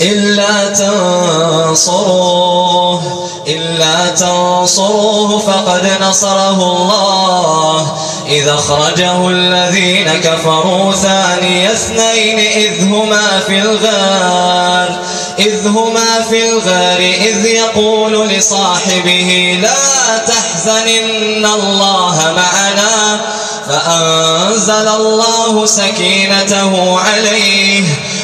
إلا تنصروه إلا تنصروه فقد نصره الله. إذا أخرجه الذين كفروا ثاني اثنين إذ هما في الغار إذ هما في الغار إذ يقول لصاحبه لا تحزن إن الله معنا. فأنزل الله سكينته عليه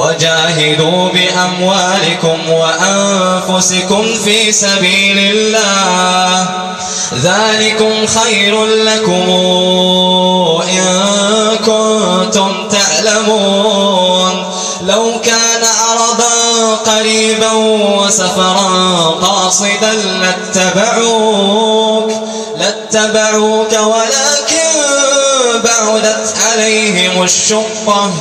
وجاهدوا بأموالكم وأنفسكم في سبيل الله. ذلكم خير لكم إن كنتم تعلمون. لو كان عرضا قريبا وسفرا قاصدا لاتبعوك لاتبعوك ولكن بعدت عليهم الشقة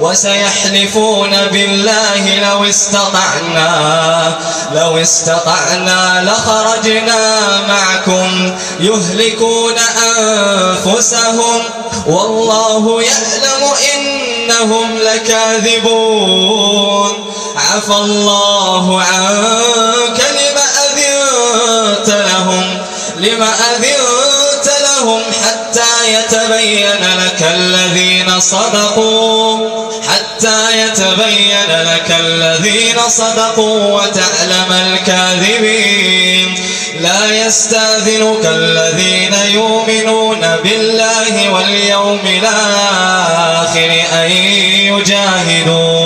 وسيحلفون بالله لو استطعنا لو استطعنا لخرجنا معكم يهلكون أنفسهم والله يعلم إنهم لكاذبون. عفى الله عنك لما أذنت لهم لما أذنت لهم حتى يتبين لك الذين صدقوا حتى يتبين لك الذين صدقوا وتعلم الكاذبين. لا يستأذنك الذين يؤمنون بالله واليوم الآخر أن يجاهدوا,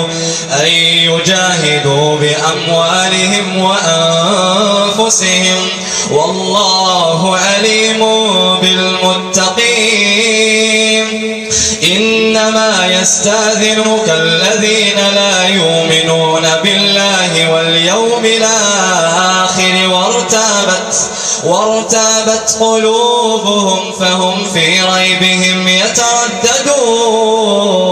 أن يجاهدوا بأموالهم وأنفسهم. والله عليم بالمتقين. إنما يستأذنك الذين لا يؤمنون بالله واليوم الآخر وارتابت, وارتابت قلوبهم فهم في ريبهم يترددون.